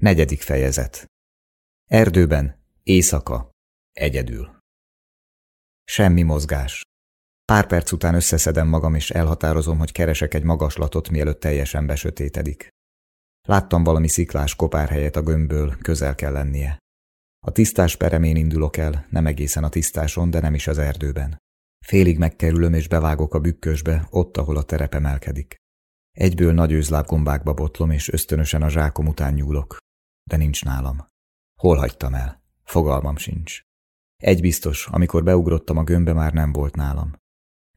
Negyedik fejezet. Erdőben, éjszaka, egyedül. Semmi mozgás. Pár perc után összeszedem magam, és elhatározom, hogy keresek egy magaslatot, mielőtt teljesen besötétedik. Láttam valami sziklás kopárhelyet a gömbből, közel kell lennie. A tisztás peremén indulok el, nem egészen a tisztáson, de nem is az erdőben. Félig megkerülöm és bevágok a bükkösbe, ott, ahol a terep emelkedik. Egyből nagy őzlábgombákba botlom, és ösztönösen a zsákom után nyúlok de nincs nálam. Hol hagytam el? Fogalmam sincs. Egy biztos, amikor beugrottam a gömbbe, már nem volt nálam.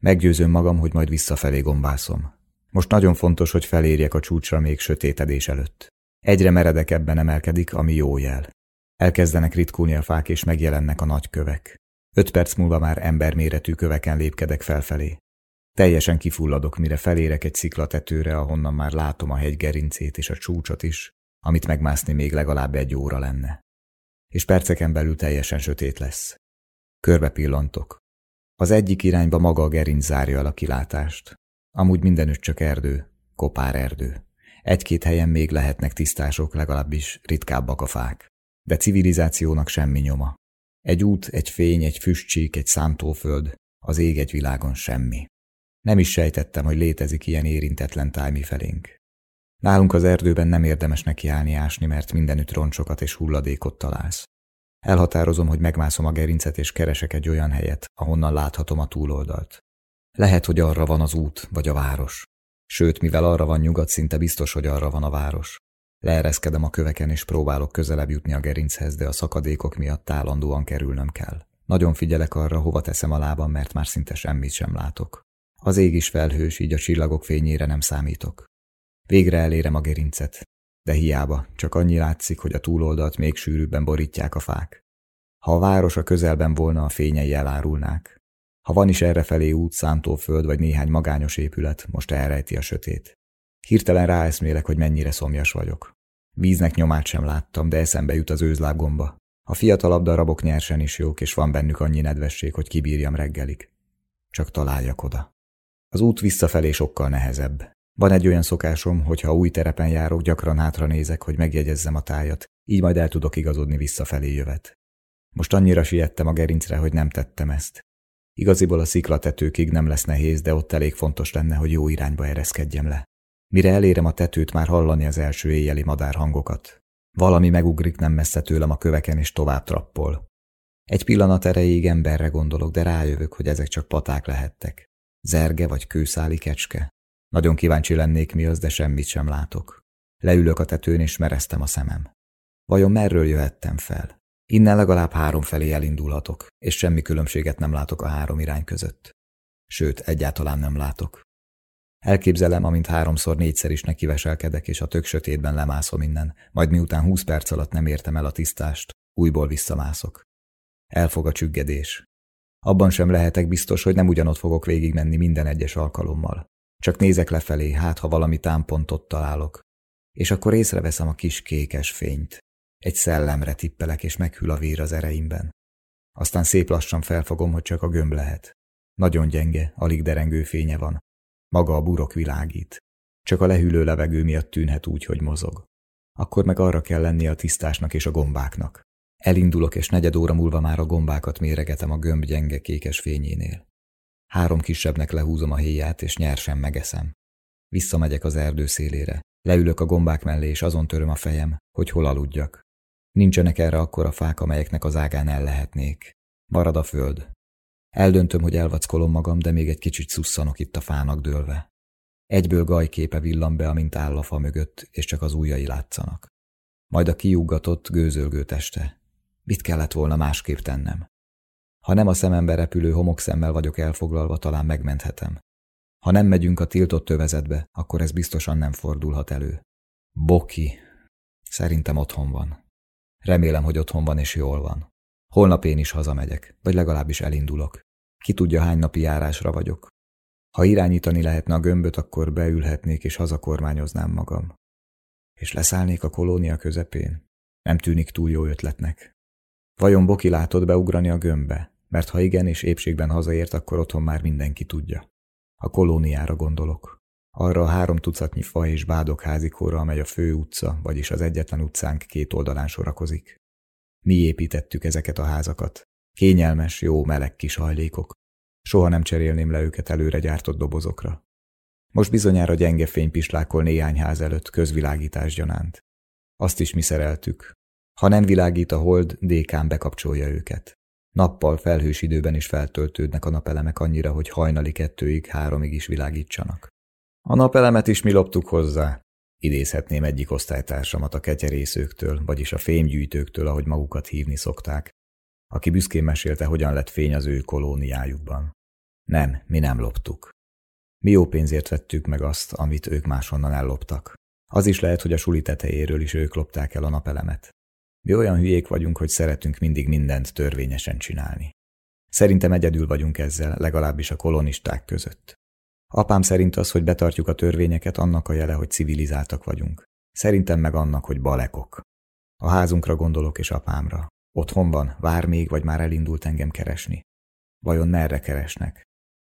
Meggyőzöm magam, hogy majd visszafelé gombászom. Most nagyon fontos, hogy felérjek a csúcsra még sötétedés előtt. Egyre meredekebben emelkedik, ami jó jel. Elkezdenek ritkulni a fák, és megjelennek a nagy kövek. Öt perc múlva már emberméretű köveken lépkedek felfelé. Teljesen kifulladok, mire felérek egy sziklatetőre, ahonnan már látom a hegy gerincét és a csúcsot is, amit megmászni még legalább egy óra lenne. És perceken belül teljesen sötét lesz. Körbe pillantok. Az egyik irányba maga a gerinc zárja el a kilátást. Amúgy mindenütt csak erdő, kopár erdő. Egy-két helyen még lehetnek tisztások, legalábbis ritkábbak a fák. De civilizációnak semmi nyoma. Egy út, egy fény, egy füstcsík, egy szántóföld, az ég egy világon semmi. Nem is sejtettem, hogy létezik ilyen érintetlen tájmi felénk. Nálunk az erdőben nem érdemes nekiállni ásni, mert mindenütt roncsokat és hulladékot találsz. Elhatározom, hogy megmászom a gerincet és keresek egy olyan helyet, ahonnan láthatom a túloldalt. Lehet, hogy arra van az út, vagy a város. Sőt, mivel arra van nyugat, szinte biztos, hogy arra van a város. Leereszkedem a köveken és próbálok közelebb jutni a gerinchez, de a szakadékok miatt állandóan kerülnöm kell. Nagyon figyelek arra, hova teszem a lábam, mert már szinte semmit sem látok. Az ég is felhős, így a csillagok fényére nem számítok. Végre elérem a gerincet, de hiába, csak annyi látszik, hogy a túloldalt még sűrűbben borítják a fák. Ha a város a közelben volna, a fényei elárulnák. Ha van is errefelé út, szántóföld vagy néhány magányos épület, most elrejti a sötét. Hirtelen ráeszmélek, hogy mennyire szomjas vagyok. Víznek nyomát sem láttam, de eszembe jut az őzlábgomba. A fiatalabb darabok nyersen is jók, és van bennük annyi nedvesség, hogy kibírjam reggelig. Csak találjak oda. Az út visszafelé sokkal nehezebb. Van egy olyan szokásom, hogy ha új terepen járok, gyakran hátra nézek, hogy megjegyezzem a tájat, így majd el tudok igazodni visszafelé jövet. Most annyira siettem a gerincre, hogy nem tettem ezt. Igaziból a sziklatetőkig nem lesz nehéz, de ott elég fontos lenne, hogy jó irányba ereszkedjem le. Mire elérem a tetőt, már hallani az első éjjeli madárhangokat. Valami megugrik nem messze tőlem a köveken és tovább trappol. Egy pillanat erejéig emberre gondolok, de rájövök, hogy ezek csak paták lehettek. Zerge vagy kőszáli kecske. Nagyon kíváncsi lennék mi az, de semmit sem látok. Leülök a tetőn, és mereztem a szemem. Vajon merről jöhettem fel? Innen legalább három felé elindulhatok, és semmi különbséget nem látok a három irány között. Sőt, egyáltalán nem látok. Elképzelem, amint háromszor négyszer is nekiveselkedek, és a tök sötétben lemászom innen, majd miután húsz perc alatt nem értem el a tisztást, újból visszamászok. Elfog a csüggedés. Abban sem lehetek biztos, hogy nem ugyanott fogok végigmenni minden egyes alkalommal. Csak nézek lefelé, hát ha valami támpontot találok. És akkor észreveszem a kis kékes fényt. Egy szellemre tippelek, és meghűl a vér az ereimben. Aztán szép lassan felfogom, hogy csak a gömb lehet. Nagyon gyenge, alig derengő fénye van. Maga a burok világít. Csak a lehűlő levegő miatt tűnhet úgy, hogy mozog. Akkor meg arra kell lennie a tisztásnak és a gombáknak. Elindulok, és negyed óra múlva már a gombákat méregetem a gömb gyenge kékes fényénél. Három kisebbnek lehúzom a héját, és nyersen megeszem. Visszamegyek az erdő szélére. Leülök a gombák mellé, és azon töröm a fejem, hogy hol aludjak. Nincsenek erre akkora fák, amelyeknek az ágán el lehetnék. Marad a föld. Eldöntöm, hogy elvackolom magam, de még egy kicsit szusszanok itt a fának dőlve. Egyből gajképe villan be, amint áll a fa mögött, és csak az ujjai látszanak. Majd a kiuggatott, gőzölgő teste. Mit kellett volna másképp tennem? Ha nem a szemembe repülő homokszemmel vagyok elfoglalva, talán megmenthetem. Ha nem megyünk a tiltott tövezetbe, akkor ez biztosan nem fordulhat elő. Boki. Szerintem otthon van. Remélem, hogy otthon van és jól van. Holnap én is hazamegyek, vagy legalábbis elindulok. Ki tudja, hány napi járásra vagyok. Ha irányítani lehetne a gömböt, akkor beülhetnék és hazakormányoznám magam. És leszállnék a kolónia közepén? Nem tűnik túl jó ötletnek. Vajon Boki látott beugrani a gömbbe? Mert ha igen és épségben hazaért, akkor otthon már mindenki tudja. A kolóniára gondolok. arra a három tucatnyi fa és bádok házikóra, amely a fő utca, vagyis az egyetlen utcánk két oldalán sorakozik. Mi építettük ezeket a házakat. Kényelmes, jó, meleg kis hajlékok. Soha nem cserélném le őket előre gyártott dobozokra. Most bizonyára gyenge fény pislákol néhány ház előtt közvilágítás gyanánt. Azt is mi szereltük. Ha nem világít a hold, dékán bekapcsolja őket. Nappal felhős időben is feltöltődnek a napelemek annyira, hogy hajnali kettőig, háromig is világítsanak. A napelemet is mi loptuk hozzá. Idézhetném egyik osztálytársamat a ketyerészőktől, vagyis a fémgyűjtőktől, ahogy magukat hívni szokták, aki büszkén mesélte, hogyan lett fény az ő kolóniájukban. Nem, mi nem loptuk. Mi jó pénzért vettük meg azt, amit ők máshonnan elloptak. Az is lehet, hogy a suli tetejéről is ők lopták el a napelemet. Mi olyan hülyék vagyunk, hogy szeretünk mindig mindent törvényesen csinálni. Szerintem egyedül vagyunk ezzel, legalábbis a kolonisták között. Apám szerint az, hogy betartjuk a törvényeket, annak a jele, hogy civilizáltak vagyunk. Szerintem meg annak, hogy balekok. A házunkra gondolok és apámra. Otthon van, vár még, vagy már elindult engem keresni. Vajon merre keresnek?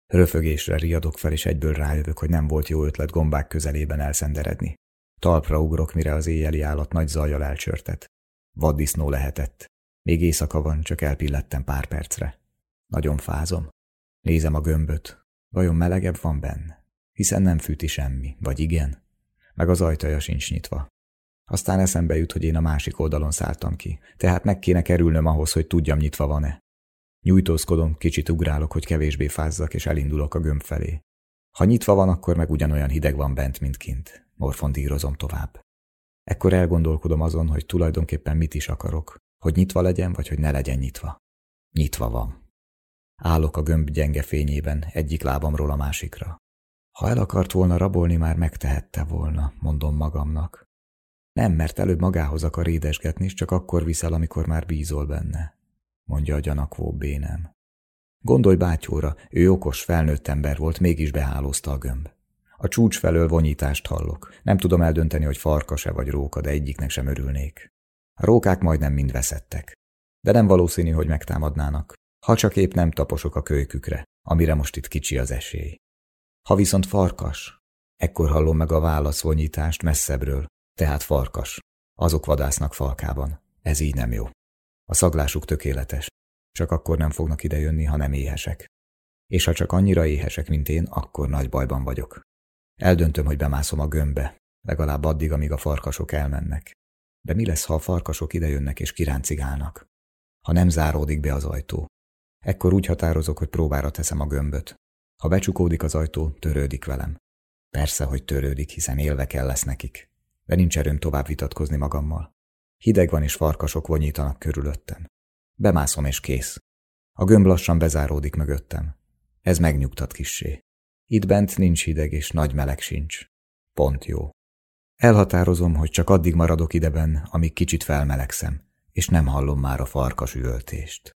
Röfögésre riadok fel, és egyből rájövök, hogy nem volt jó ötlet gombák közelében elszenderedni. Talpra ugrok, mire az éjjeli állat nagy zajjal elcsörtet. Vaddisznó lehetett. Még éjszaka van, csak elpillettem pár percre. Nagyon fázom. Nézem a gömböt. Vajon melegebb van benne? Hiszen nem fűti semmi, vagy igen? Meg az ajtaja sincs nyitva. Aztán eszembe jut, hogy én a másik oldalon szálltam ki, tehát meg kéne kerülnöm ahhoz, hogy tudjam nyitva van-e. Nyújtózkodom, kicsit ugrálok, hogy kevésbé fázzak, és elindulok a gömb felé. Ha nyitva van, akkor meg ugyanolyan hideg van bent, mint kint. Morfondírozom tovább. Ekkor elgondolkodom azon, hogy tulajdonképpen mit is akarok. Hogy nyitva legyen, vagy hogy ne legyen nyitva. Nyitva van. Állok a gömb gyenge fényében, egyik lábamról a másikra. Ha el akart volna rabolni, már megtehette volna, mondom magamnak. Nem, mert előbb magához akar édesgetni, és csak akkor viszel, amikor már bízol benne, mondja a gyanakvó bénem. Gondolj bátyóra, ő okos, felnőtt ember volt, mégis behálózta a gömb. A csúcs felől vonyítást hallok. Nem tudom eldönteni, hogy farkas-e vagy róka, de egyiknek sem örülnék. A rókák majdnem mind veszettek. De nem valószínű, hogy megtámadnának. Ha csak épp nem taposok a kölykükre, amire most itt kicsi az esély. Ha viszont farkas, ekkor hallom meg a válaszvonyítást messzebbről, tehát farkas. Azok vadásznak falkában. Ez így nem jó. A szaglásuk tökéletes. Csak akkor nem fognak idejönni, ha nem éhesek. És ha csak annyira éhesek, mint én, akkor nagy bajban vagyok. Eldöntöm, hogy bemászom a gömbbe, legalább addig, amíg a farkasok elmennek. De mi lesz, ha a farkasok idejönnek és kiráncigálnak? Ha nem záródik be az ajtó. Ekkor úgy határozok, hogy próbára teszem a gömböt. Ha becsukódik az ajtó, törődik velem. Persze, hogy törődik, hiszen élve kell lesz nekik. De nincs erőm tovább vitatkozni magammal. Hideg van és farkasok vonyítanak körülöttem. Bemászom és kész. A gömb lassan bezáródik mögöttem. Ez megnyugtat kissé. Itt bent nincs hideg és nagy meleg sincs. Pont jó. Elhatározom, hogy csak addig maradok ideben, amíg kicsit felmelegszem, és nem hallom már a farkas üvöltést.